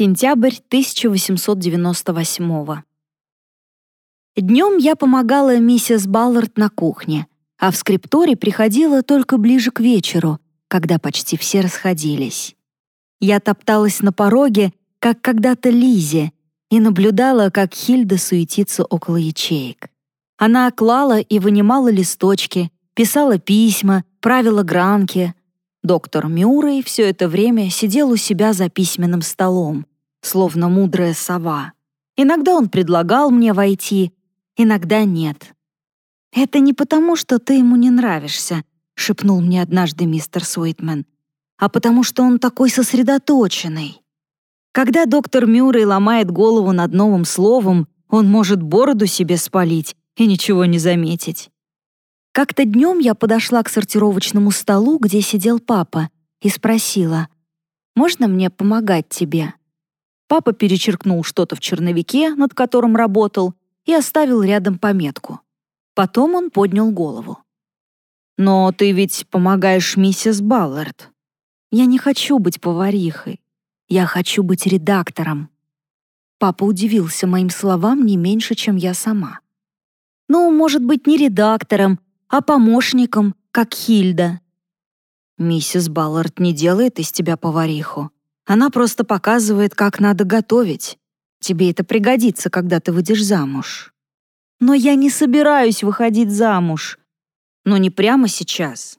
Сентябрь 1898 Днем я помогала миссис Баллард на кухне, а в скрипторе приходила только ближе к вечеру, когда почти все расходились. Я топталась на пороге, как когда-то Лизе, и наблюдала, как Хильда суетится около ячеек. Она клала и вынимала листочки, писала письма, правила гранки, Доктор Мюррей все это время сидел у себя за письменным столом, словно мудрая сова. Иногда он предлагал мне войти, иногда нет. «Это не потому, что ты ему не нравишься», — шепнул мне однажды мистер Суитмен, «а потому что он такой сосредоточенный». Когда доктор Мюррей ломает голову над новым словом, он может бороду себе спалить и ничего не заметить. Как-то днем я подошла к сортировочному столу, где сидел папа, и спросила, «Можно мне помогать тебе?» Папа перечеркнул что-то в черновике, над которым работал, и оставил рядом пометку. Потом он поднял голову. «Но ты ведь помогаешь миссис Баллард. Я не хочу быть поварихой. Я хочу быть редактором». Папа удивился моим словам не меньше, чем я сама. «Ну, может быть, не редактором, а помощником, как Хильда. Миссис Баллард не делает из тебя повариху. Она просто показывает, как надо готовить. Тебе это пригодится, когда ты выйдешь замуж. Но я не собираюсь выходить замуж. Но не прямо сейчас.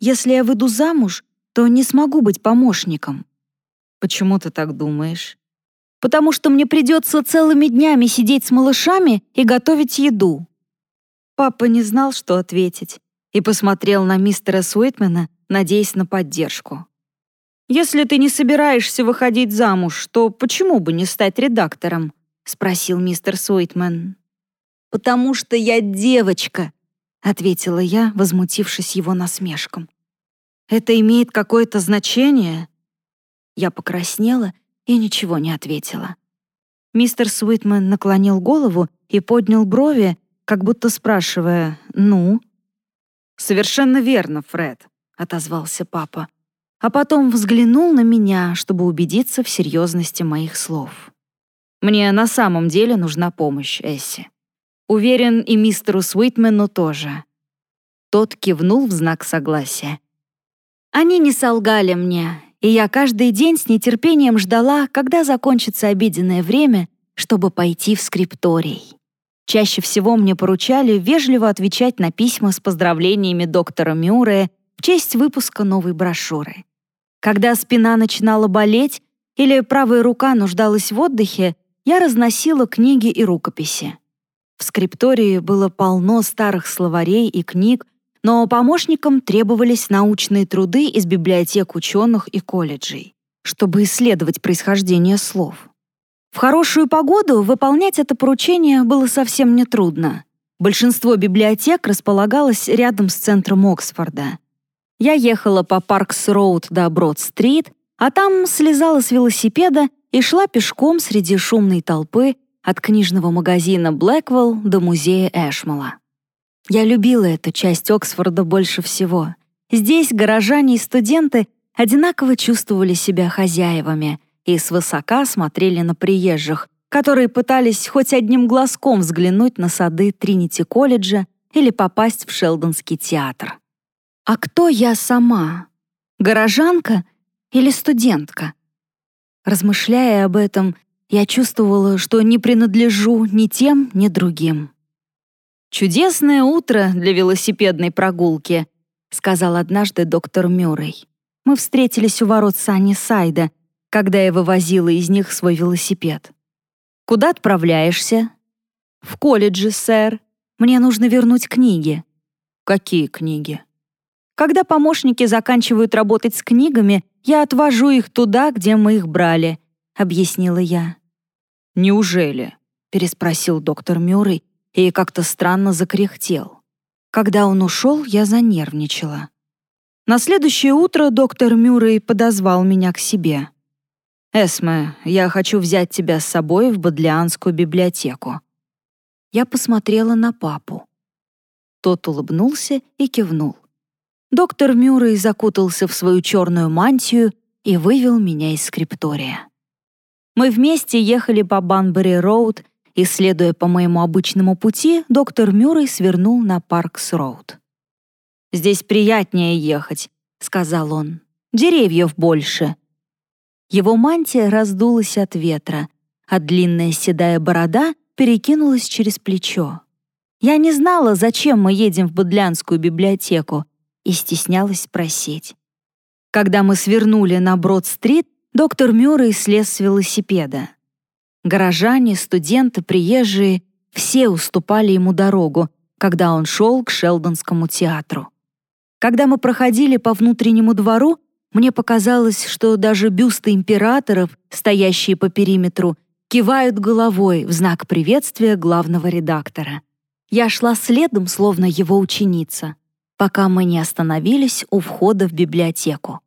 Если я выйду замуж, то не смогу быть помощником. Почему ты так думаешь? Потому что мне придется целыми днями сидеть с малышами и готовить еду. Папа не знал, что ответить, и посмотрел на мистера Суитмена, надеясь на поддержку. «Если ты не собираешься выходить замуж, то почему бы не стать редактором?» — спросил мистер Суитмен. «Потому что я девочка», — ответила я, возмутившись его насмешкам. «Это имеет какое-то значение?» Я покраснела и ничего не ответила. Мистер Суитмен наклонил голову и поднял брови, как будто спрашивая «Ну?» «Совершенно верно, Фред», — отозвался папа. А потом взглянул на меня, чтобы убедиться в серьезности моих слов. «Мне на самом деле нужна помощь, Эсси. Уверен, и мистеру Суитмену тоже». Тот кивнул в знак согласия. Они не солгали мне, и я каждый день с нетерпением ждала, когда закончится обеденное время, чтобы пойти в скрипторий. Чаще всего мне поручали вежливо отвечать на письма с поздравлениями доктора Мюррея в честь выпуска новой брошюры. Когда спина начинала болеть или правая рука нуждалась в отдыхе, я разносила книги и рукописи. В скриптории было полно старых словарей и книг, но помощникам требовались научные труды из библиотек ученых и колледжей, чтобы исследовать происхождение слов. В хорошую погоду выполнять это поручение было совсем нетрудно. Большинство библиотек располагалось рядом с центром Оксфорда. Я ехала по Паркс-Роуд до Брод-стрит, а там слезала с велосипеда и шла пешком среди шумной толпы от книжного магазина Блэквелл до музея Эшмала. Я любила эту часть Оксфорда больше всего. Здесь горожане и студенты одинаково чувствовали себя хозяевами — и свысока смотрели на приезжих, которые пытались хоть одним глазком взглянуть на сады Тринити-колледжа или попасть в Шелдонский театр. А кто я сама? Горожанка или студентка? Размышляя об этом, я чувствовала, что не принадлежу ни тем, ни другим. «Чудесное утро для велосипедной прогулки», — сказал однажды доктор Мюррей. Мы встретились у ворот Санни Сайда, когда я вывозила из них свой велосипед. «Куда отправляешься?» «В колледже, сэр. Мне нужно вернуть книги». «Какие книги?» «Когда помощники заканчивают работать с книгами, я отвожу их туда, где мы их брали», — объяснила я. «Неужели?» — переспросил доктор Мюррей и как-то странно закряхтел. Когда он ушел, я занервничала. На следующее утро доктор Мюррей подозвал меня к себе. «Эсме, я хочу взять тебя с собой в Бодлианскую библиотеку». Я посмотрела на папу. Тот улыбнулся и кивнул. Доктор Мюррей закутался в свою черную мантию и вывел меня из скриптория. Мы вместе ехали по Банбери-Роуд, и, следуя по моему обычному пути, доктор Мюррей свернул на Паркс-Роуд. «Здесь приятнее ехать», — сказал он. «Деревьев больше». Его мантия раздулась от ветра, а длинная седая борода перекинулась через плечо. Я не знала, зачем мы едем в Будлянскую библиотеку, и стеснялась спросить. Когда мы свернули на Брод-стрит, доктор Мюррей слез с велосипеда. Горожане, студенты, приезжие — все уступали ему дорогу, когда он шел к Шелдонскому театру. Когда мы проходили по внутреннему двору, мне показалось, что даже бюсты императоров, стоящие по периметру, кивают головой в знак приветствия главного редактора. Я шла следом, словно его ученица, пока мы не остановились у входа в библиотеку.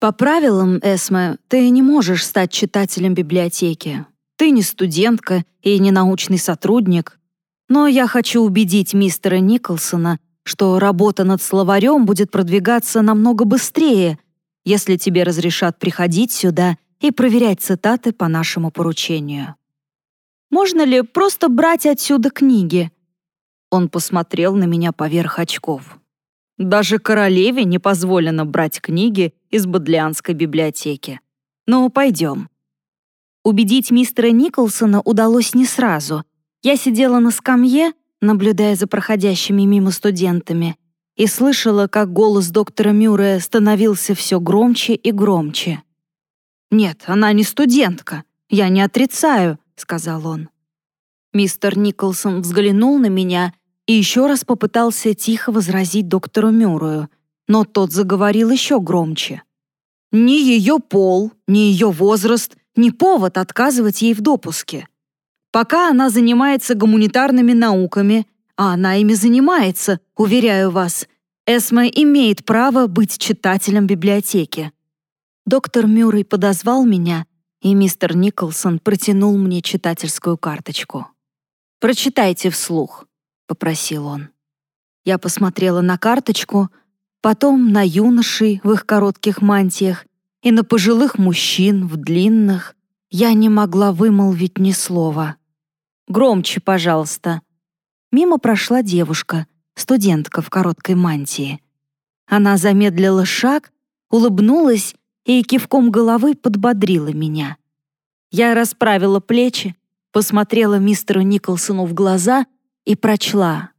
По правилам, Эсме, ты не можешь стать читателем библиотеки. Ты не студентка и не научный сотрудник. Но я хочу убедить мистера Николсона, что работа над словарем будет продвигаться намного быстрее, если тебе разрешат приходить сюда и проверять цитаты по нашему поручению. Можно ли просто брать отсюда книги? Он посмотрел на меня поверх очков. Даже королеве не позволено брать книги из Бодлианской библиотеки. Ну, пойдем. Убедить мистера Николсона удалось не сразу. Я сидела на скамье, наблюдая за проходящими мимо студентами, и слышала, как голос доктора Мюррея становился все громче и громче. «Нет, она не студентка. Я не отрицаю», — сказал он. Мистер Николсон взглянул на меня и еще раз попытался тихо возразить доктору Мюррею, но тот заговорил еще громче. «Ни ее пол, ни ее возраст не повод отказывать ей в допуске. Пока она занимается гуманитарными науками, а она ими занимается, уверяю вас, Эсма имеет право быть читателем библиотеки. Доктор Мюррей подозвал меня, и мистер Николсон протянул мне читательскую карточку. «Прочитайте вслух», — попросил он. Я посмотрела на карточку, потом на юношей в их коротких мантиях и на пожилых мужчин в длинных, я не могла вымолвить ни слова. «Громче, пожалуйста». Мимо прошла девушка, студентка в короткой мантии. Она замедлила шаг, улыбнулась и кивком головы подбодрила меня. Я расправила плечи, посмотрела мистеру Николсону в глаза и прочла.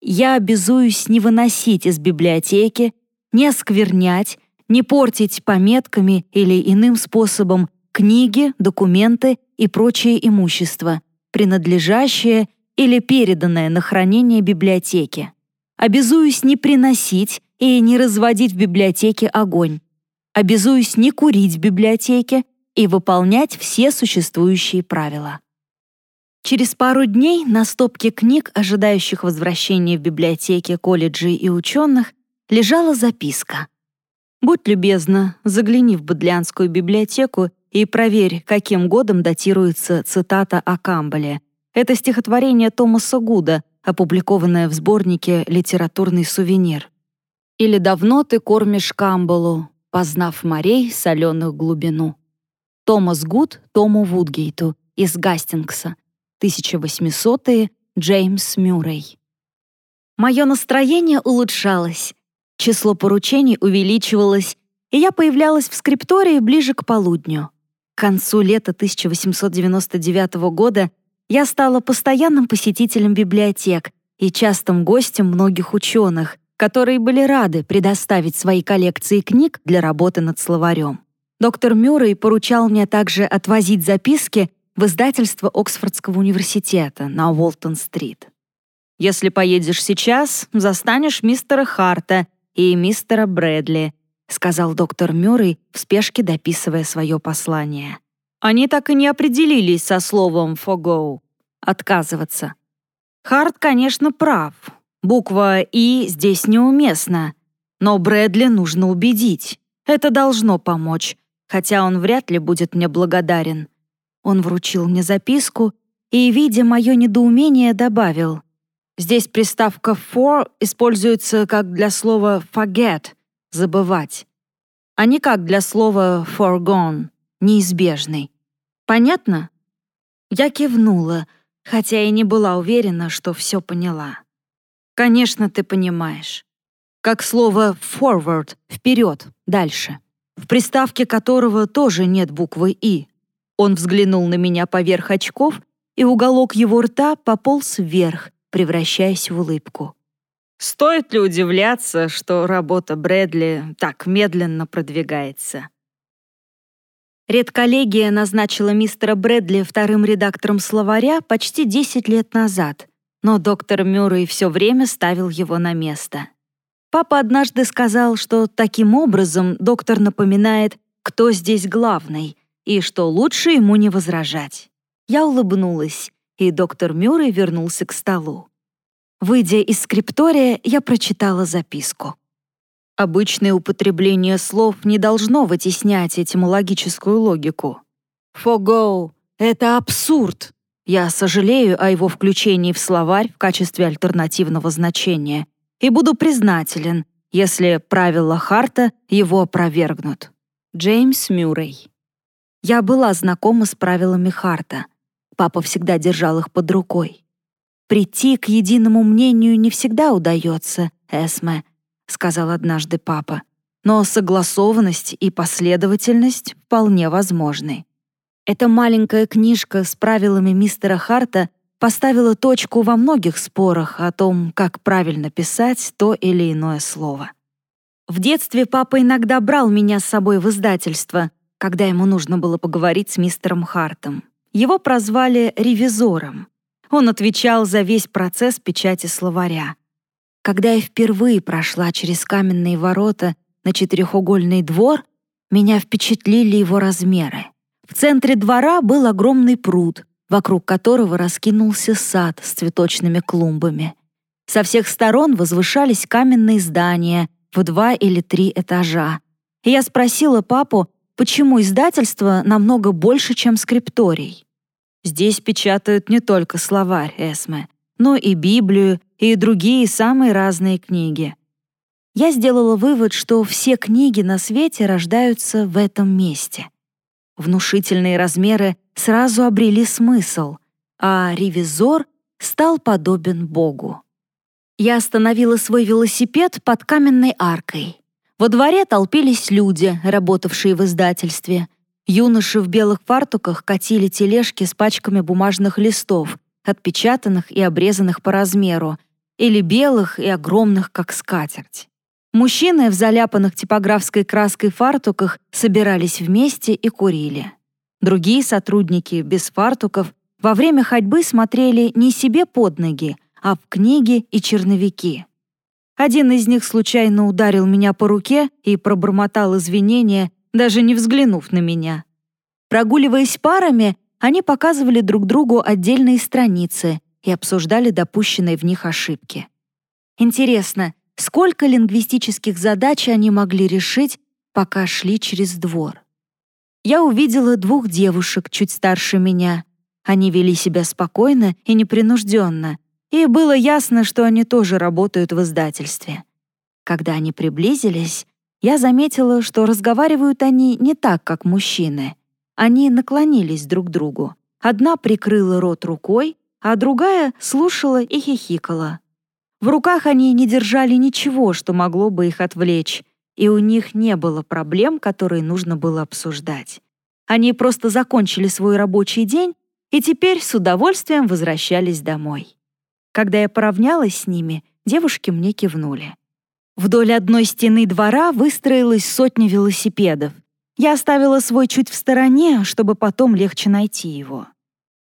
«Я обязуюсь не выносить из библиотеки, не осквернять, не портить пометками или иным способом книги, документы и прочее имущество, принадлежащее или переданное на хранение библиотеке. Обязуюсь не приносить и не разводить в библиотеке огонь. Обязуюсь не курить в библиотеке и выполнять все существующие правила. Через пару дней на стопке книг, ожидающих возвращения в библиотеке колледжей и ученых, лежала записка. Будь любезна, загляни в Бодлянскую библиотеку и проверь, каким годом датируется цитата о Камбале. Это стихотворение Томаса Гуда, опубликованное в сборнике «Литературный сувенир». «Или давно ты кормишь Камбалу, познав морей соленых глубину». Томас Гуд Тому Вудгейту из Гастингса, 1800-е, Джеймс Мюррей. Мое настроение улучшалось. Число поручений увеличивалось, и я появлялась в скриптории ближе к полудню. К концу лета 1899 года я стала постоянным посетителем библиотек и частым гостем многих ученых, которые были рады предоставить свои коллекции книг для работы над словарем. Доктор Мюррей поручал мне также отвозить записки в издательство Оксфордского университета на Уолтон-стрит. «Если поедешь сейчас, застанешь мистера Харта и мистера Брэдли», сказал доктор Мюррей, в спешке дописывая свое послание. Они так и не определились со словом «forgo» — «отказываться». Харт, конечно, прав. Буква «и» здесь неуместна. Но Брэдли нужно убедить. Это должно помочь, хотя он вряд ли будет мне благодарен. Он вручил мне записку и, видя мое недоумение, добавил — Здесь приставка for используется как для слова forget — забывать, а не как для слова foregone — неизбежный. Понятно?» Я кивнула, хотя и не была уверена, что все поняла. «Конечно, ты понимаешь. Как слово «forward» — «вперед», «дальше», в приставке которого тоже нет буквы «и». Он взглянул на меня поверх очков, и уголок его рта пополз вверх, превращаясь в улыбку. Стоит ли удивляться, что работа Брэдли так медленно продвигается? Редколлегия назначила мистера Брэдли вторым редактором словаря почти 10 лет назад, но доктор Мюррей все время ставил его на место. Папа однажды сказал, что таким образом доктор напоминает, кто здесь главный, и что лучше ему не возражать. Я улыбнулась, и доктор Мюррей вернулся к столу. Выйдя из скриптория, я прочитала записку. Обычное употребление слов не должно вытеснять этимологическую логику. «Фого» — это абсурд. Я сожалею о его включении в словарь в качестве альтернативного значения и буду признателен, если правила Харта его опровергнут. Джеймс Мюррей. Я была знакома с правилами Харта. Папа всегда держал их под рукой. «Прийти к единому мнению не всегда удается, Эсме», — сказал однажды папа. «Но согласованность и последовательность вполне возможны». Эта маленькая книжка с правилами мистера Харта поставила точку во многих спорах о том, как правильно писать то или иное слово. В детстве папа иногда брал меня с собой в издательство, когда ему нужно было поговорить с мистером Хартом. Его прозвали «ревизором». Он отвечал за весь процесс печати словаря. Когда я впервые прошла через каменные ворота на четырехугольный двор, меня впечатлили его размеры. В центре двора был огромный пруд, вокруг которого раскинулся сад с цветочными клумбами. Со всех сторон возвышались каменные здания в два или три этажа. Я спросила папу, почему издательство намного больше, чем скрипторий. Здесь печатают не только словарь Эсме, но и Библию, и другие самые разные книги. Я сделала вывод, что все книги на свете рождаются в этом месте. Внушительные размеры сразу обрели смысл, а ревизор стал подобен Богу. Я остановила свой велосипед под каменной аркой. Во дворе толпились люди, работавшие в издательстве — Юноши в белых фартуках катили тележки с пачками бумажных листов, отпечатанных и обрезанных по размеру, или белых и огромных, как скатерть. Мужчины в заляпанных типографской краской фартуках собирались вместе и курили. Другие сотрудники, без фартуков, во время ходьбы смотрели не себе под ноги, а в книги и черновики. Один из них случайно ударил меня по руке и пробормотал извинения, даже не взглянув на меня. Прогуливаясь парами, они показывали друг другу отдельные страницы и обсуждали допущенные в них ошибки. Интересно, сколько лингвистических задач они могли решить, пока шли через двор? Я увидела двух девушек чуть старше меня. Они вели себя спокойно и непринужденно, и было ясно, что они тоже работают в издательстве. Когда они приблизились, я заметила, что разговаривают они не так, как мужчины. Они наклонились друг к другу. Одна прикрыла рот рукой, а другая слушала и хихикала. В руках они не держали ничего, что могло бы их отвлечь, и у них не было проблем, которые нужно было обсуждать. Они просто закончили свой рабочий день и теперь с удовольствием возвращались домой. Когда я поравнялась с ними, девушки мне кивнули. Вдоль одной стены двора выстроилась сотня велосипедов. Я оставила свой чуть в стороне, чтобы потом легче найти его.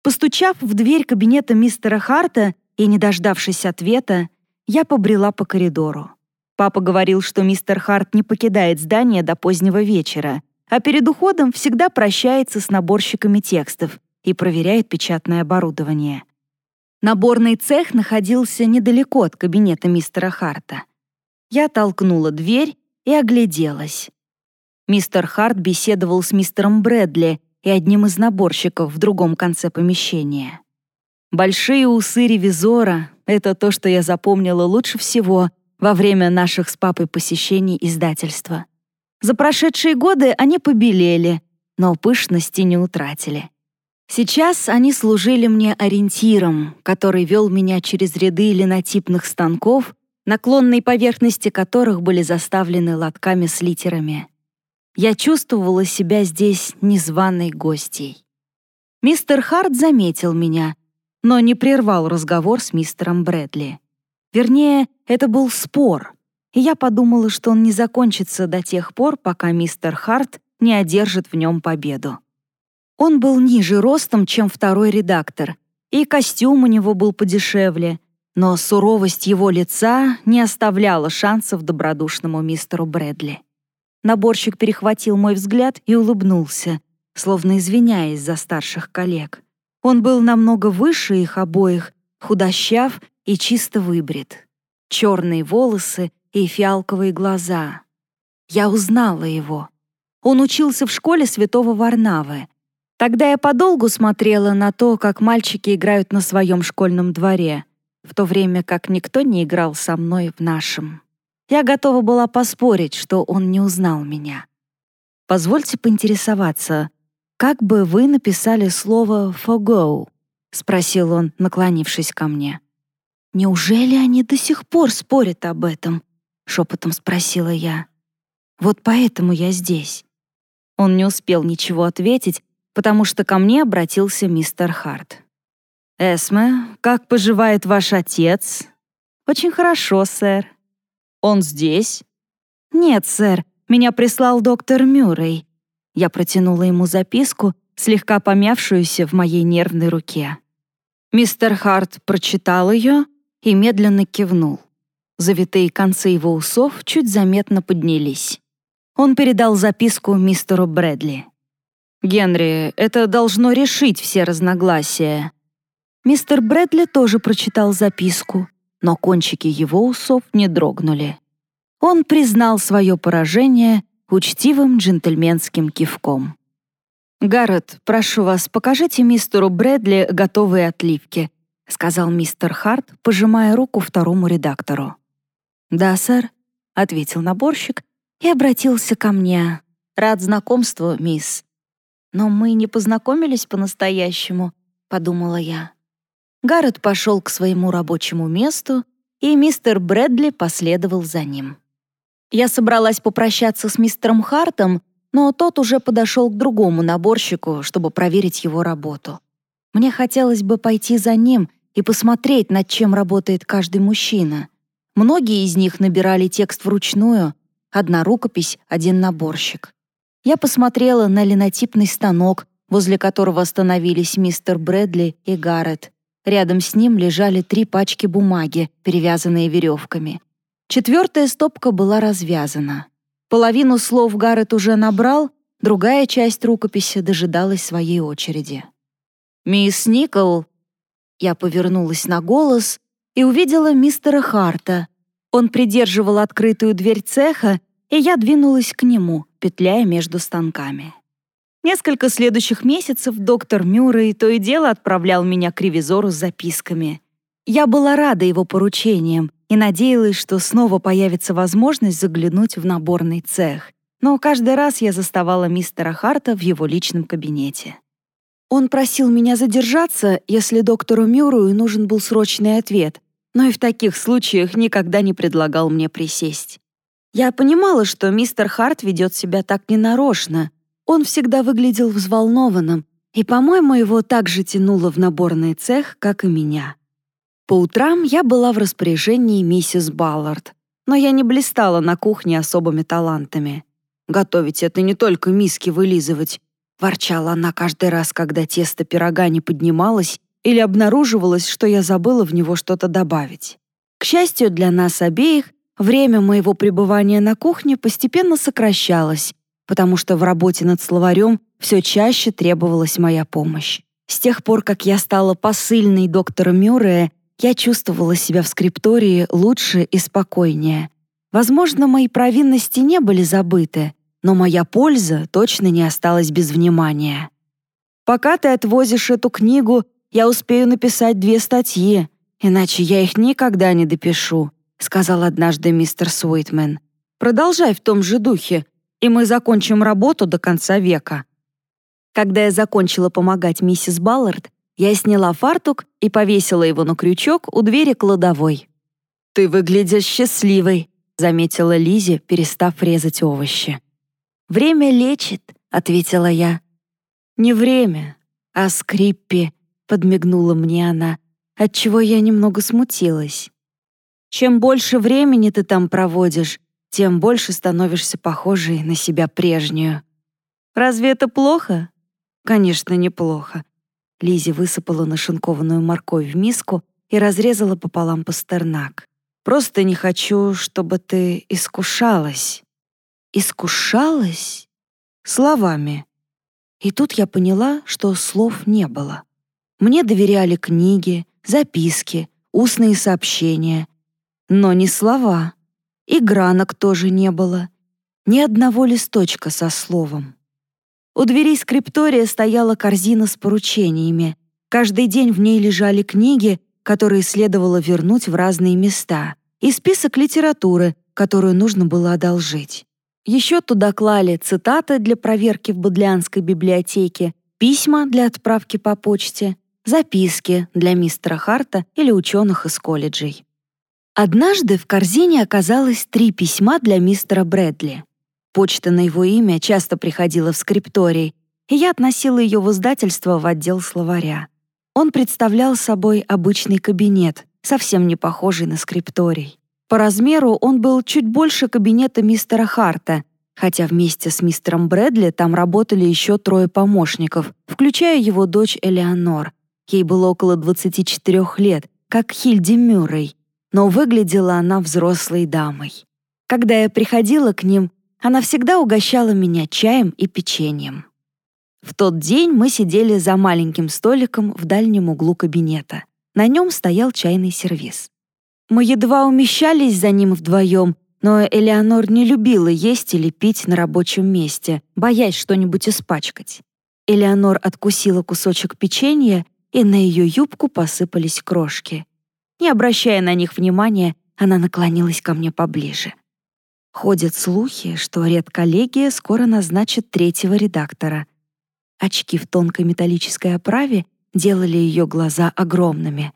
Постучав в дверь кабинета мистера Харта и не дождавшись ответа, я побрела по коридору. Папа говорил, что мистер Харт не покидает здание до позднего вечера, а перед уходом всегда прощается с наборщиками текстов и проверяет печатное оборудование. Наборный цех находился недалеко от кабинета мистера Харта — я толкнула дверь и огляделась. Мистер Харт беседовал с мистером Брэдли и одним из наборщиков в другом конце помещения. Большие усы ревизора — это то, что я запомнила лучше всего во время наших с папой посещений издательства. За прошедшие годы они побелели, но пышности не утратили. Сейчас они служили мне ориентиром, который вел меня через ряды линотипных станков, наклонные поверхности которых были заставлены лотками с литерами. Я чувствовала себя здесь незваной гостьей. Мистер Харт заметил меня, но не прервал разговор с мистером Брэдли. Вернее, это был спор, и я подумала, что он не закончится до тех пор, пока мистер Харт не одержит в нем победу. Он был ниже ростом, чем второй редактор, и костюм у него был подешевле, но суровость его лица не оставляла шансов добродушному мистеру Брэдли. Наборщик перехватил мой взгляд и улыбнулся, словно извиняясь за старших коллег. Он был намного выше их обоих, худощав и чисто выбрит. Черные волосы и фиалковые глаза. Я узнала его. Он учился в школе святого Варнавы. Тогда я подолгу смотрела на то, как мальчики играют на своем школьном дворе, в то время как никто не играл со мной в нашем. Я готова была поспорить, что он не узнал меня. «Позвольте поинтересоваться, как бы вы написали слово «forgo»?» — спросил он, наклонившись ко мне. «Неужели они до сих пор спорят об этом?» — шепотом спросила я. «Вот поэтому я здесь». Он не успел ничего ответить, потому что ко мне обратился мистер Харт. «Эсме, как поживает ваш отец?» «Очень хорошо, сэр». «Он здесь?» «Нет, сэр, меня прислал доктор Мюррей». Я протянула ему записку, слегка помявшуюся в моей нервной руке. Мистер Харт прочитал ее и медленно кивнул. Завитые концы его усов чуть заметно поднялись. Он передал записку мистеру Брэдли. «Генри, это должно решить все разногласия». Мистер Брэдли тоже прочитал записку, но кончики его усов не дрогнули. Он признал свое поражение учтивым джентльменским кивком. «Гаррет, прошу вас, покажите мистеру Брэдли готовые отливки», сказал мистер Харт, пожимая руку второму редактору. «Да, сэр», — ответил наборщик и обратился ко мне. «Рад знакомству, мисс. «Но мы не познакомились по-настоящему», — подумала я. Гаррет пошел к своему рабочему месту, и мистер Брэдли последовал за ним. Я собралась попрощаться с мистером Хартом, но тот уже подошел к другому наборщику, чтобы проверить его работу. Мне хотелось бы пойти за ним и посмотреть, над чем работает каждый мужчина. Многие из них набирали текст вручную, одна рукопись, один наборщик. Я посмотрела на линотипный станок, возле которого остановились мистер Брэдли и Гаррет. Рядом с ним лежали три пачки бумаги, перевязанные веревками. Четвертая стопка была развязана. Половину слов Гаррет уже набрал, другая часть рукописи дожидалась своей очереди. «Мисс Никол...» Я повернулась на голос и увидела мистера Харта. Он придерживал открытую дверь цеха, и я двинулась к нему, петляя между станками. Несколько следующих месяцев доктор Мюррей то и дело отправлял меня к ревизору с записками. Я была рада его поручениям и надеялась, что снова появится возможность заглянуть в наборный цех. Но каждый раз я заставала мистера Харта в его личном кабинете. Он просил меня задержаться, если доктору Мюррею нужен был срочный ответ, но и в таких случаях никогда не предлагал мне присесть. Я понимала, что мистер Харт ведет себя так ненарочно. Он всегда выглядел взволнованным, и, по-моему, его так же тянуло в наборный цех, как и меня. По утрам я была в распоряжении миссис Баллард, но я не блистала на кухне особыми талантами. «Готовить — это не только миски вылизывать», — ворчала она каждый раз, когда тесто пирога не поднималось или обнаруживалось, что я забыла в него что-то добавить. К счастью для нас обеих, Время моего пребывания на кухне постепенно сокращалось, потому что в работе над словарем все чаще требовалась моя помощь. С тех пор, как я стала посыльной доктора Мюррея, я чувствовала себя в скриптории лучше и спокойнее. Возможно, мои провинности не были забыты, но моя польза точно не осталась без внимания. Пока ты отвозишь эту книгу, я успею написать две статьи, иначе я их никогда не допишу. — сказал однажды мистер Суитмен. «Продолжай в том же духе, и мы закончим работу до конца века». Когда я закончила помогать миссис Баллард, я сняла фартук и повесила его на крючок у двери кладовой. «Ты выглядишь счастливой», — заметила Лизи, перестав резать овощи. «Время лечит», — ответила я. «Не время, а скриппи», — подмигнула мне она, отчего я немного смутилась. «Чем больше времени ты там проводишь, тем больше становишься похожей на себя прежнюю». «Разве это плохо?» «Конечно, неплохо». Лизи высыпала нашинкованную морковь в миску и разрезала пополам пастернак. «Просто не хочу, чтобы ты искушалась». «Искушалась?» «Словами». И тут я поняла, что слов не было. Мне доверяли книги, записки, устные сообщения. Но не слова. И гранок тоже не было. Ни одного листочка со словом. У дверей скриптория стояла корзина с поручениями. Каждый день в ней лежали книги, которые следовало вернуть в разные места, и список литературы, которую нужно было одолжить. Еще туда клали цитаты для проверки в Бодлянской библиотеке, письма для отправки по почте, записки для мистера Харта или ученых из колледжей. Однажды в корзине оказалось три письма для мистера Брэдли. Почта на его имя часто приходила в скрипторий, и я относила ее в издательство в отдел словаря. Он представлял собой обычный кабинет, совсем не похожий на скрипторий. По размеру он был чуть больше кабинета мистера Харта, хотя вместе с мистером Брэдли там работали еще трое помощников, включая его дочь Элеонор. Ей было около 24 лет, как Хильди Мюррей, но выглядела она взрослой дамой. Когда я приходила к ним, она всегда угощала меня чаем и печеньем. В тот день мы сидели за маленьким столиком в дальнем углу кабинета. На нем стоял чайный сервиз. Мы едва умещались за ним вдвоем, но Элеонор не любила есть или пить на рабочем месте, боясь что-нибудь испачкать. Элеонор откусила кусочек печенья, и на ее юбку посыпались крошки. Не обращая на них внимания, она наклонилась ко мне поближе. Ходят слухи, что редколлегия скоро назначит третьего редактора. Очки в тонкой металлической оправе делали ее глаза огромными.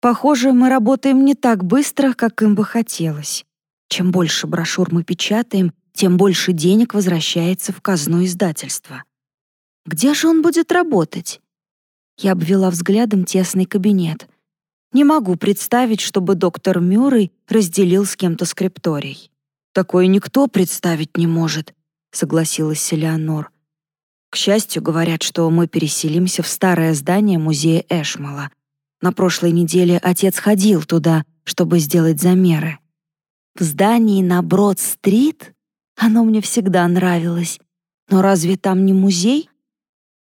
Похоже, мы работаем не так быстро, как им бы хотелось. Чем больше брошюр мы печатаем, тем больше денег возвращается в казну издательства. Где же он будет работать? Я обвела взглядом тесный кабинет. Не могу представить, чтобы доктор Мюррей разделил с кем-то скрипторий. Такое никто представить не может», — согласилась Элеонор. «К счастью, говорят, что мы переселимся в старое здание музея Эшмала. На прошлой неделе отец ходил туда, чтобы сделать замеры. В здании на Брод-стрит? Оно мне всегда нравилось. Но разве там не музей?»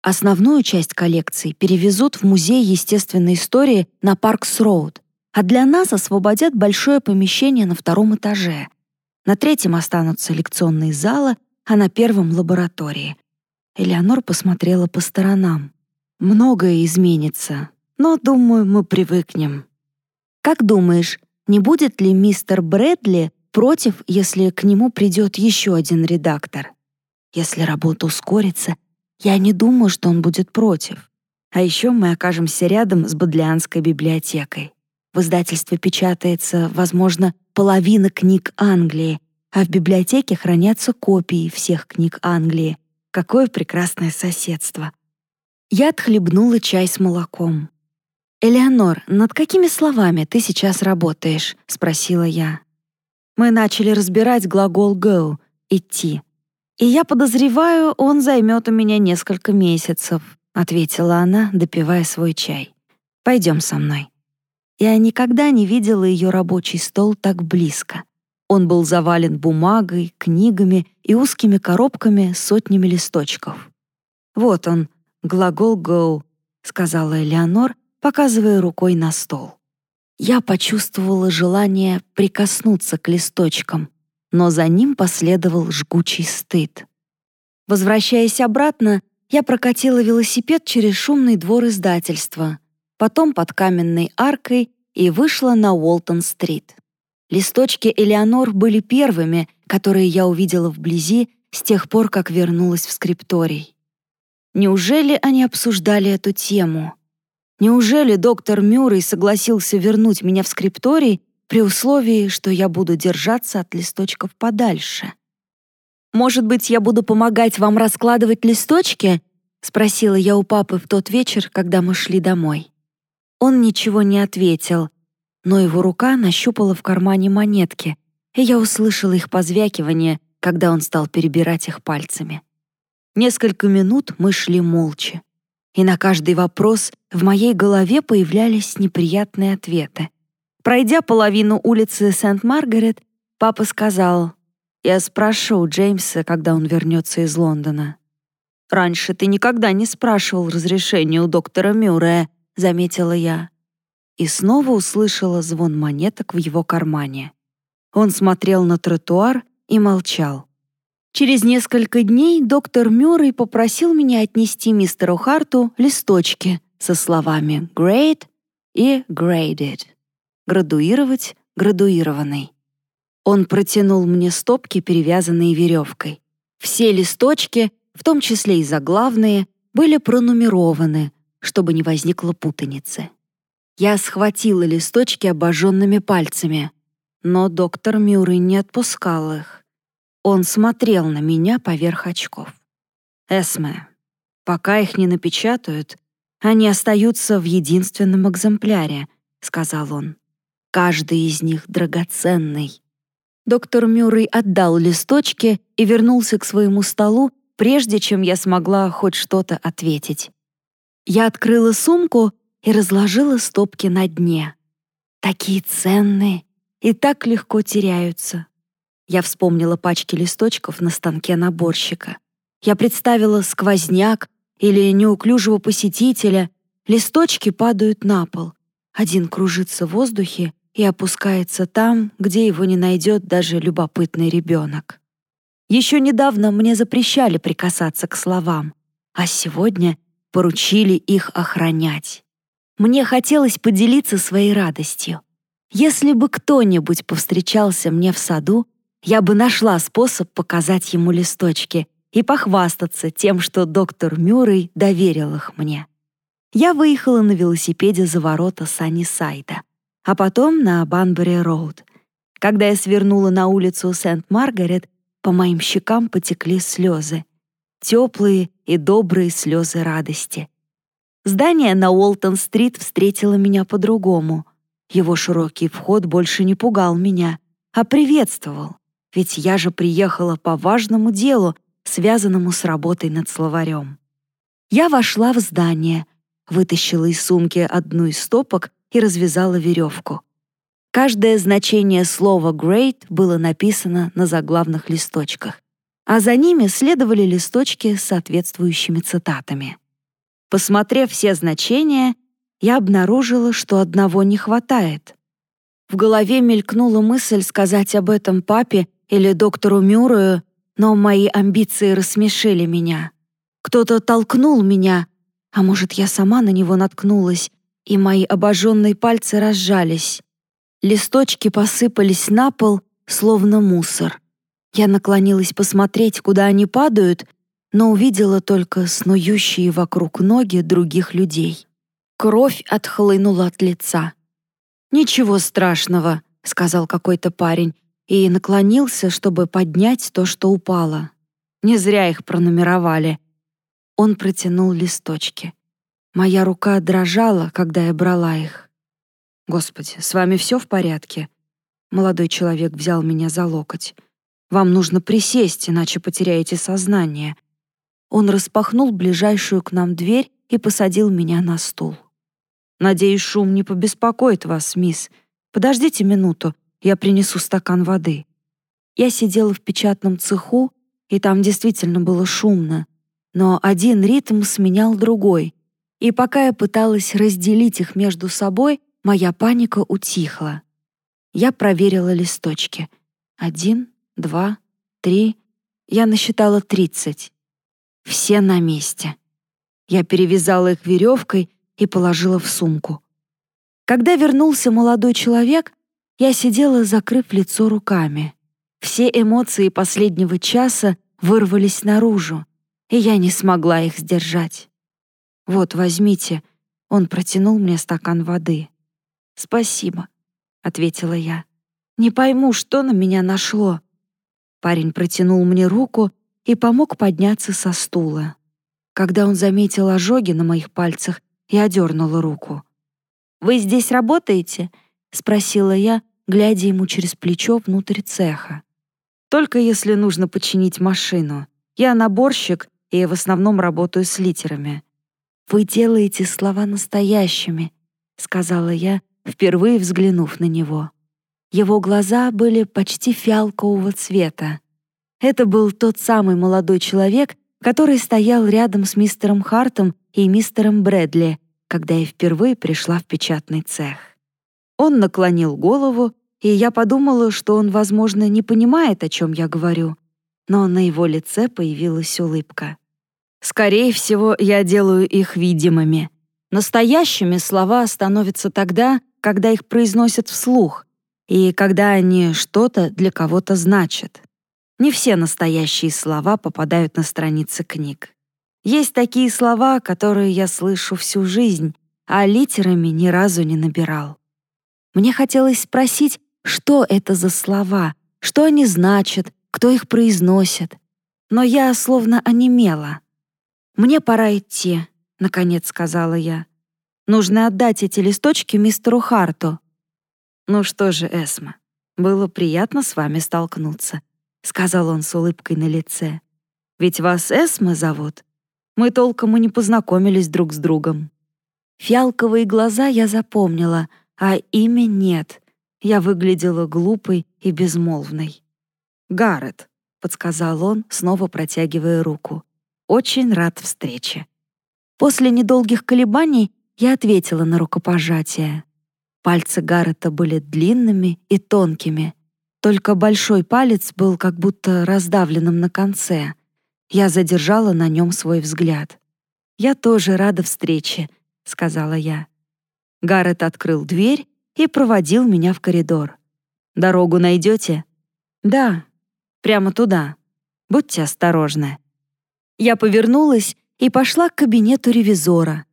Основную часть коллекции перевезут в Музей естественной истории на Паркс-Роуд, а для нас освободят большое помещение на втором этаже — на третьем останутся лекционные залы, а на первом — лаборатории. Элеонор посмотрела по сторонам. Многое изменится, но, думаю, мы привыкнем. Как думаешь, не будет ли мистер Брэдли против, если к нему придет еще один редактор? Если работа ускорится, я не думаю, что он будет против. А еще мы окажемся рядом с Бодлианской библиотекой. В издательстве печатается, возможно, половина книг Англии, а в библиотеке хранятся копии всех книг Англии. Какое прекрасное соседство. Я отхлебнула чай с молоком. «Элеонор, над какими словами ты сейчас работаешь?» — спросила я. Мы начали разбирать глагол «go» — «идти». «И я подозреваю, он займет у меня несколько месяцев», — ответила она, допивая свой чай. «Пойдем со мной» я никогда не видела ее рабочий стол так близко. Он был завален бумагой, книгами и узкими коробками с сотнями листочков. «Вот он, глагол «go», — сказала Элеонор, показывая рукой на стол. Я почувствовала желание прикоснуться к листочкам, но за ним последовал жгучий стыд. Возвращаясь обратно, я прокатила велосипед через шумный двор издательства, потом под каменной аркой и вышла на Уолтон-стрит. Листочки Элеонор были первыми, которые я увидела вблизи с тех пор, как вернулась в скрипторий. Неужели они обсуждали эту тему? Неужели доктор Мюррей согласился вернуть меня в скрипторий при условии, что я буду держаться от листочков подальше? «Может быть, я буду помогать вам раскладывать листочки?» — спросила я у папы в тот вечер, когда мы шли домой. Он ничего не ответил, но его рука нащупала в кармане монетки, и я услышала их позвякивание, когда он стал перебирать их пальцами. Несколько минут мы шли молча, и на каждый вопрос в моей голове появлялись неприятные ответы. Пройдя половину улицы Сент-Маргарет, папа сказал, я спрошу у Джеймса, когда он вернется из Лондона. «Раньше ты никогда не спрашивал разрешения у доктора Мюррея», — заметила я. И снова услышала звон монеток в его кармане. Он смотрел на тротуар и молчал. Через несколько дней доктор Мюррей попросил меня отнести мистеру Харту листочки со словами «great» и «graded» — градуировать, градуированный. Он протянул мне стопки, перевязанные веревкой. Все листочки, в том числе и заглавные, были пронумерованы, чтобы не возникло путаницы. Я схватила листочки обожженными пальцами, но доктор Мюррей не отпускал их. Он смотрел на меня поверх очков. «Эсме, пока их не напечатают, они остаются в единственном экземпляре», — сказал он. «Каждый из них драгоценный. Доктор Мюррей отдал листочки и вернулся к своему столу, прежде чем я смогла хоть что-то ответить. Я открыла сумку и разложила стопки на дне. Такие ценные и так легко теряются. Я вспомнила пачки листочков на станке наборщика. Я представила сквозняк или неуклюжего посетителя. Листочки падают на пол. Один кружится в воздухе, и опускается там, где его не найдет даже любопытный ребенок. Еще недавно мне запрещали прикасаться к словам, а сегодня поручили их охранять. Мне хотелось поделиться своей радостью. Если бы кто-нибудь повстречался мне в саду, я бы нашла способ показать ему листочки и похвастаться тем, что доктор Мюррей доверил их мне. Я выехала на велосипеде за ворота Саннисайда а потом на Банбери-роуд. Когда я свернула на улицу Сент-Маргарет, по моим щекам потекли слезы. Теплые и добрые слезы радости. Здание на Уолтон-стрит встретило меня по-другому. Его широкий вход больше не пугал меня, а приветствовал. Ведь я же приехала по важному делу, связанному с работой над словарем. Я вошла в здание, вытащила из сумки одну из стопок и развязала веревку. Каждое значение слова «great» было написано на заглавных листочках, а за ними следовали листочки с соответствующими цитатами. Посмотрев все значения, я обнаружила, что одного не хватает. В голове мелькнула мысль сказать об этом папе или доктору Мюррею, но мои амбиции рассмешили меня. Кто-то толкнул меня, а может, я сама на него наткнулась, и мои обожженные пальцы разжались. Листочки посыпались на пол, словно мусор. Я наклонилась посмотреть, куда они падают, но увидела только снующие вокруг ноги других людей. Кровь отхлынула от лица. «Ничего страшного», — сказал какой-то парень, и наклонился, чтобы поднять то, что упало. Не зря их пронумеровали. Он протянул листочки. Моя рука дрожала, когда я брала их. «Господи, с вами все в порядке?» Молодой человек взял меня за локоть. «Вам нужно присесть, иначе потеряете сознание». Он распахнул ближайшую к нам дверь и посадил меня на стул. «Надеюсь, шум не побеспокоит вас, мисс. Подождите минуту, я принесу стакан воды». Я сидела в печатном цеху, и там действительно было шумно, но один ритм сменял другой — и пока я пыталась разделить их между собой, моя паника утихла. Я проверила листочки. Один, два, три. Я насчитала тридцать. Все на месте. Я перевязала их веревкой и положила в сумку. Когда вернулся молодой человек, я сидела, закрыв лицо руками. Все эмоции последнего часа вырвались наружу, и я не смогла их сдержать. «Вот, возьмите», — он протянул мне стакан воды. «Спасибо», — ответила я. «Не пойму, что на меня нашло». Парень протянул мне руку и помог подняться со стула. Когда он заметил ожоги на моих пальцах, я дернула руку. «Вы здесь работаете?» — спросила я, глядя ему через плечо внутрь цеха. «Только если нужно починить машину. Я наборщик и в основном работаю с литерами». «Вы делаете слова настоящими», — сказала я, впервые взглянув на него. Его глаза были почти фиалкового цвета. Это был тот самый молодой человек, который стоял рядом с мистером Хартом и мистером Брэдли, когда я впервые пришла в печатный цех. Он наклонил голову, и я подумала, что он, возможно, не понимает, о чем я говорю, но на его лице появилась улыбка. Скорее всего, я делаю их видимыми. Настоящими слова становятся тогда, когда их произносят вслух, и когда они что-то для кого-то значат. Не все настоящие слова попадают на страницы книг. Есть такие слова, которые я слышу всю жизнь, а литерами ни разу не набирал. Мне хотелось спросить, что это за слова, что они значат, кто их произносит. Но я словно онемела. «Мне пора идти», — наконец сказала я. «Нужно отдать эти листочки мистеру Харту». «Ну что же, Эсма, было приятно с вами столкнуться», — сказал он с улыбкой на лице. «Ведь вас Эсма зовут. Мы толком и не познакомились друг с другом». Фиалковые глаза я запомнила, а имя нет. Я выглядела глупой и безмолвной. «Гаррет», — подсказал он, снова протягивая руку. «Очень рад встрече». После недолгих колебаний я ответила на рукопожатие. Пальцы Гаррета были длинными и тонкими. Только большой палец был как будто раздавленным на конце. Я задержала на нем свой взгляд. «Я тоже рада встрече», — сказала я. Гаррет открыл дверь и проводил меня в коридор. «Дорогу найдете?» «Да, прямо туда. Будьте осторожны». Я повернулась и пошла к кабинету ревизора.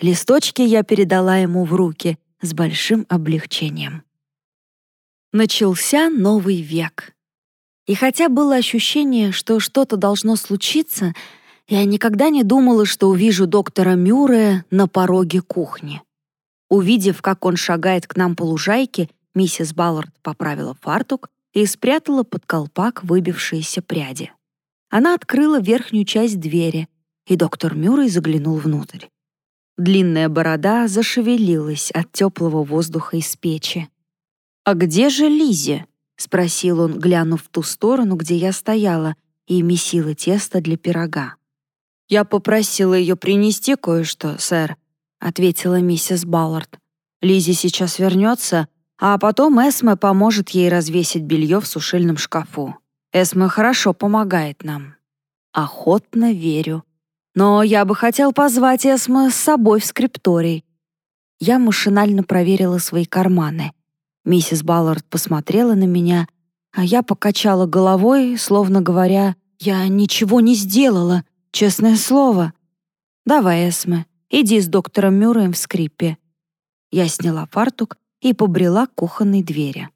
Листочки я передала ему в руки — с большим облегчением. Начался новый век. И хотя было ощущение, что что-то должно случиться, я никогда не думала, что увижу доктора Мюррея на пороге кухни. Увидев, как он шагает к нам по лужайке, миссис Баллард поправила фартук и спрятала под колпак выбившиеся пряди. Она открыла верхнюю часть двери, и доктор Мюррей заглянул внутрь. Длинная борода зашевелилась от теплого воздуха из печи. «А где же Лизи?» — спросил он, глянув в ту сторону, где я стояла и месила тесто для пирога. «Я попросила ее принести кое-что, сэр», — ответила миссис Баллард. «Лизи сейчас вернется, а потом Эсме поможет ей развесить белье в сушильном шкафу. Эсме хорошо помогает нам». «Охотно верю», но я бы хотел позвать Эсма с собой в скрипторий. Я машинально проверила свои карманы. Миссис Баллард посмотрела на меня, а я покачала головой, словно говоря, «Я ничего не сделала, честное слово». «Давай, Эсме, иди с доктором Мюрреем в скриппе». Я сняла фартук и побрела к кухонной двери.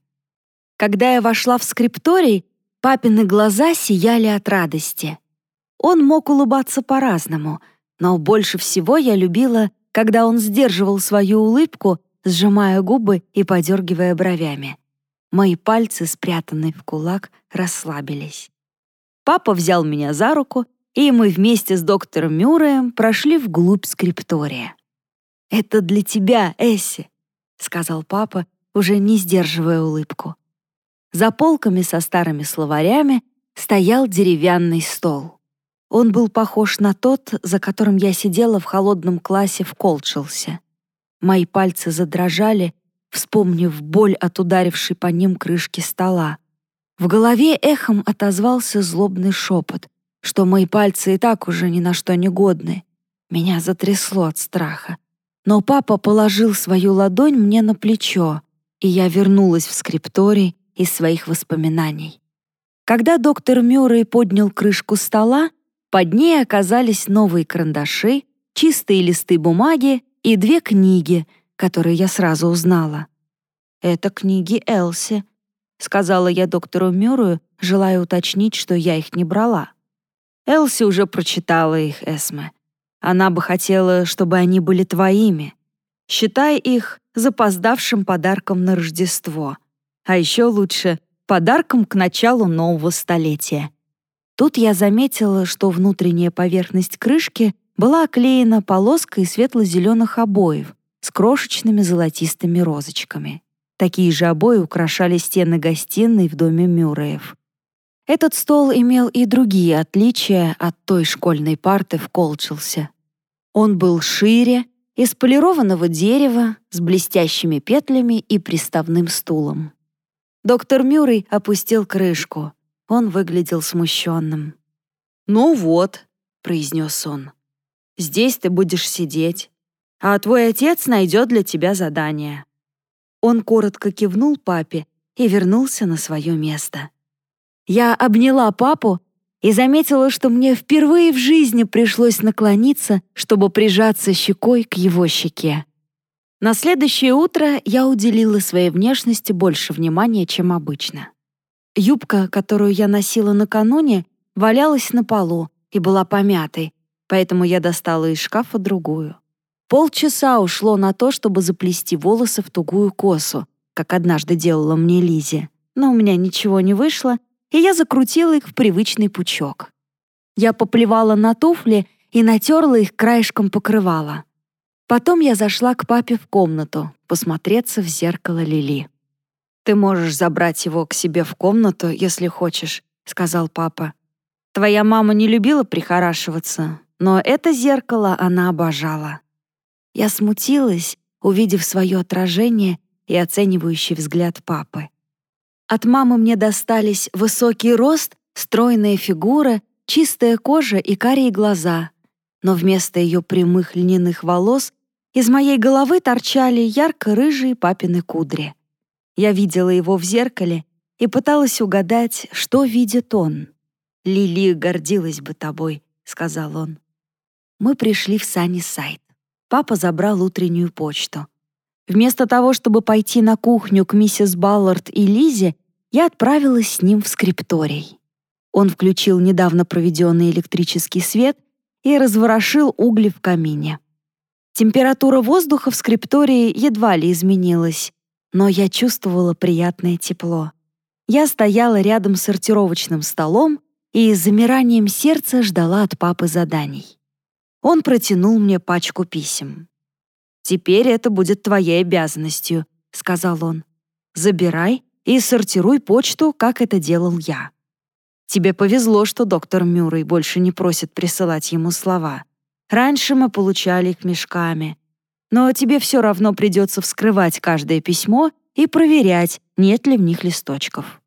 Когда я вошла в скрипторий, папины глаза сияли от радости. Он мог улыбаться по-разному, но больше всего я любила, когда он сдерживал свою улыбку, сжимая губы и подергивая бровями. Мои пальцы, спрятанные в кулак, расслабились. Папа взял меня за руку, и мы вместе с доктором Мюрреем прошли вглубь скриптория. «Это для тебя, Эсси», — сказал папа, уже не сдерживая улыбку. За полками со старыми словарями стоял деревянный стол. Он был похож на тот, за которым я сидела в холодном классе в Колчелсе. Мои пальцы задрожали, вспомнив боль от ударившей по ним крышки стола. В голове эхом отозвался злобный шепот, что мои пальцы и так уже ни на что не годны. Меня затрясло от страха. Но папа положил свою ладонь мне на плечо, и я вернулась в скрипторий из своих воспоминаний. Когда доктор Мюррей поднял крышку стола, Под ней оказались новые карандаши, чистые листы бумаги и две книги, которые я сразу узнала. «Это книги Элси», — сказала я доктору Мюррею, желая уточнить, что я их не брала. Элси уже прочитала их, Эсме. Она бы хотела, чтобы они были твоими. Считай их запоздавшим подарком на Рождество. А еще лучше — подарком к началу нового столетия. Тут я заметила, что внутренняя поверхность крышки была оклеена полоской светло-зеленых обоев с крошечными золотистыми розочками. Такие же обои украшали стены гостиной в доме Мюрреев. Этот стол имел и другие отличия от той школьной парты в Колчелсе. Он был шире, из полированного дерева, с блестящими петлями и приставным стулом. Доктор Мюррей опустил крышку. Он выглядел смущенным. «Ну вот», — произнес он, — «здесь ты будешь сидеть, а твой отец найдет для тебя задание». Он коротко кивнул папе и вернулся на свое место. Я обняла папу и заметила, что мне впервые в жизни пришлось наклониться, чтобы прижаться щекой к его щеке. На следующее утро я уделила своей внешности больше внимания, чем обычно. Юбка, которую я носила накануне, валялась на полу и была помятой, поэтому я достала из шкафа другую. Полчаса ушло на то, чтобы заплести волосы в тугую косу, как однажды делала мне Лизи, но у меня ничего не вышло, и я закрутила их в привычный пучок. Я поплевала на туфли и натерла их краешком покрывала. Потом я зашла к папе в комнату, посмотреться в зеркало Лили. «Ты можешь забрать его к себе в комнату, если хочешь», — сказал папа. «Твоя мама не любила прихорашиваться, но это зеркало она обожала». Я смутилась, увидев свое отражение и оценивающий взгляд папы. От мамы мне достались высокий рост, стройная фигура, чистая кожа и карие глаза. Но вместо ее прямых льняных волос из моей головы торчали ярко-рыжие папины кудри. Я видела его в зеркале и пыталась угадать, что видит он. «Лили гордилась бы тобой», — сказал он. Мы пришли в Санни-сайт. Папа забрал утреннюю почту. Вместо того, чтобы пойти на кухню к миссис Баллард и Лизе, я отправилась с ним в скрипторий. Он включил недавно проведенный электрический свет и разворошил угли в камине. Температура воздуха в скриптории едва ли изменилась, но я чувствовала приятное тепло. Я стояла рядом с сортировочным столом и с замиранием сердца ждала от папы заданий. Он протянул мне пачку писем. «Теперь это будет твоей обязанностью», — сказал он. «Забирай и сортируй почту, как это делал я. Тебе повезло, что доктор Мюррей больше не просит присылать ему слова. Раньше мы получали их мешками. Но тебе все равно придется вскрывать каждое письмо и проверять, нет ли в них листочков.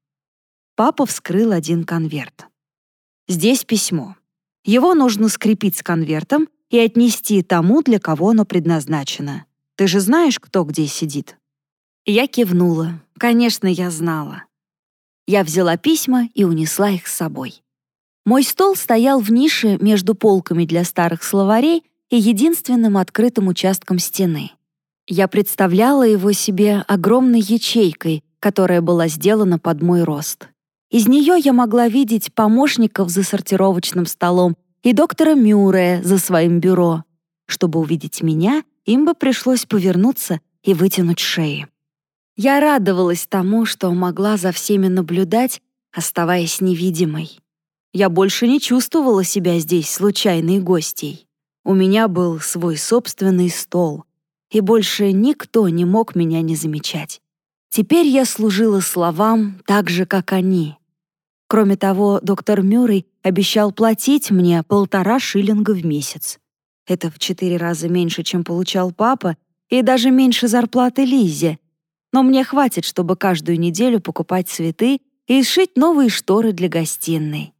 Папа вскрыл один конверт. Здесь письмо. Его нужно скрепить с конвертом и отнести тому, для кого оно предназначено. Ты же знаешь, кто где сидит? Я кивнула. Конечно, я знала. Я взяла письма и унесла их с собой. Мой стол стоял в нише между полками для старых словарей и единственным открытым участком стены. Я представляла его себе огромной ячейкой, которая была сделана под мой рост. Из нее я могла видеть помощников за сортировочным столом и доктора Мюррея за своим бюро. Чтобы увидеть меня, им бы пришлось повернуться и вытянуть шеи. Я радовалась тому, что могла за всеми наблюдать, оставаясь невидимой. Я больше не чувствовала себя здесь случайной гостьей. У меня был свой собственный стол, и больше никто не мог меня не замечать. Теперь я служила словам так же, как они. Кроме того, доктор Мюррей обещал платить мне полтора шиллинга в месяц. Это в четыре раза меньше, чем получал папа, и даже меньше зарплаты Лизе, но мне хватит, чтобы каждую неделю покупать цветы и сшить новые шторы для гостиной.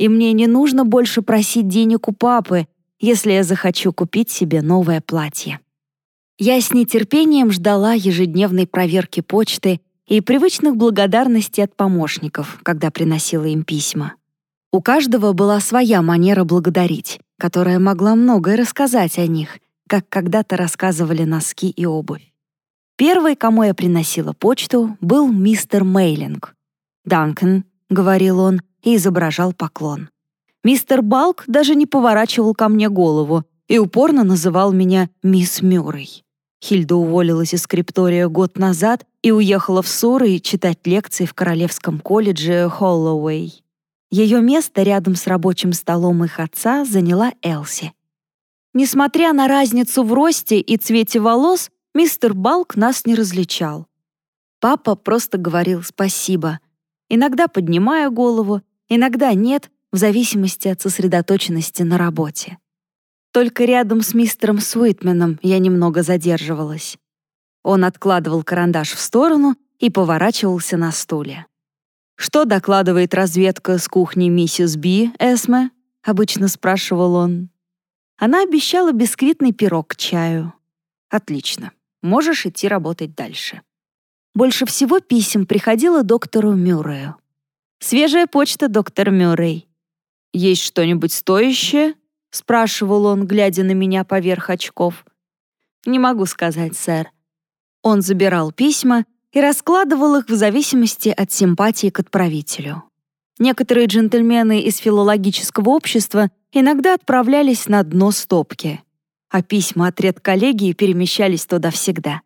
И мне не нужно больше просить денег у папы, если я захочу купить себе новое платье. Я с нетерпением ждала ежедневной проверки почты и привычных благодарностей от помощников, когда приносила им письма. У каждого была своя манера благодарить, которая могла многое рассказать о них, как когда-то рассказывали носки и обувь. Первый, кому я приносила почту, был мистер Мейлинг. «Данкан», — говорил он и изображал поклон. Мистер Балк даже не поворачивал ко мне голову и упорно называл меня мисс Мюррей. Хильда уволилась из скриптория год назад и уехала в Суррей читать лекции в Королевском колледже Холлоуэй. Ее место рядом с рабочим столом их отца заняла Элси. Несмотря на разницу в росте и цвете волос, мистер Балк нас не различал. Папа просто говорил спасибо, иногда поднимая голову, иногда нет, в зависимости от сосредоточенности на работе. Только рядом с мистером Суитменом я немного задерживалась. Он откладывал карандаш в сторону и поворачивался на стуле. «Что докладывает разведка с кухни миссис Би, Эсме?» — обычно спрашивал он. Она обещала бисквитный пирог к чаю. «Отлично. Можешь идти работать дальше». Больше всего писем приходило доктору Мюррею. «Свежая почта, доктор Мюррей. «Есть что-нибудь стоящее?» — спрашивал он, глядя на меня поверх очков. «Не могу сказать, сэр». Он забирал письма и раскладывал их в зависимости от симпатии к отправителю. Некоторые джентльмены из филологического общества иногда отправлялись на дно стопки, а письма от редколлегии перемещались туда всегда.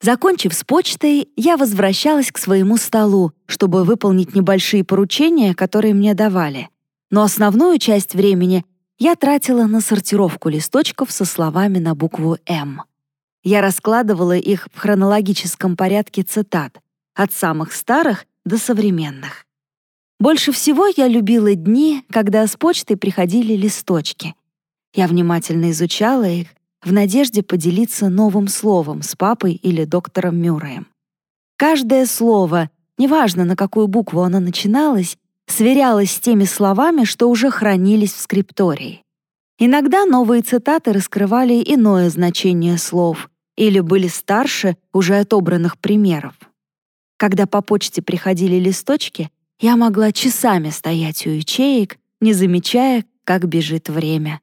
Закончив с почтой, я возвращалась к своему столу, чтобы выполнить небольшие поручения, которые мне давали но основную часть времени я тратила на сортировку листочков со словами на букву «М». Я раскладывала их в хронологическом порядке цитат, от самых старых до современных. Больше всего я любила дни, когда с почты приходили листочки. Я внимательно изучала их в надежде поделиться новым словом с папой или доктором Мюрреем. Каждое слово, неважно на какую букву оно начиналось, сверялась с теми словами, что уже хранились в скриптории. Иногда новые цитаты раскрывали иное значение слов или были старше уже отобранных примеров. Когда по почте приходили листочки, я могла часами стоять у ячеек, не замечая, как бежит время.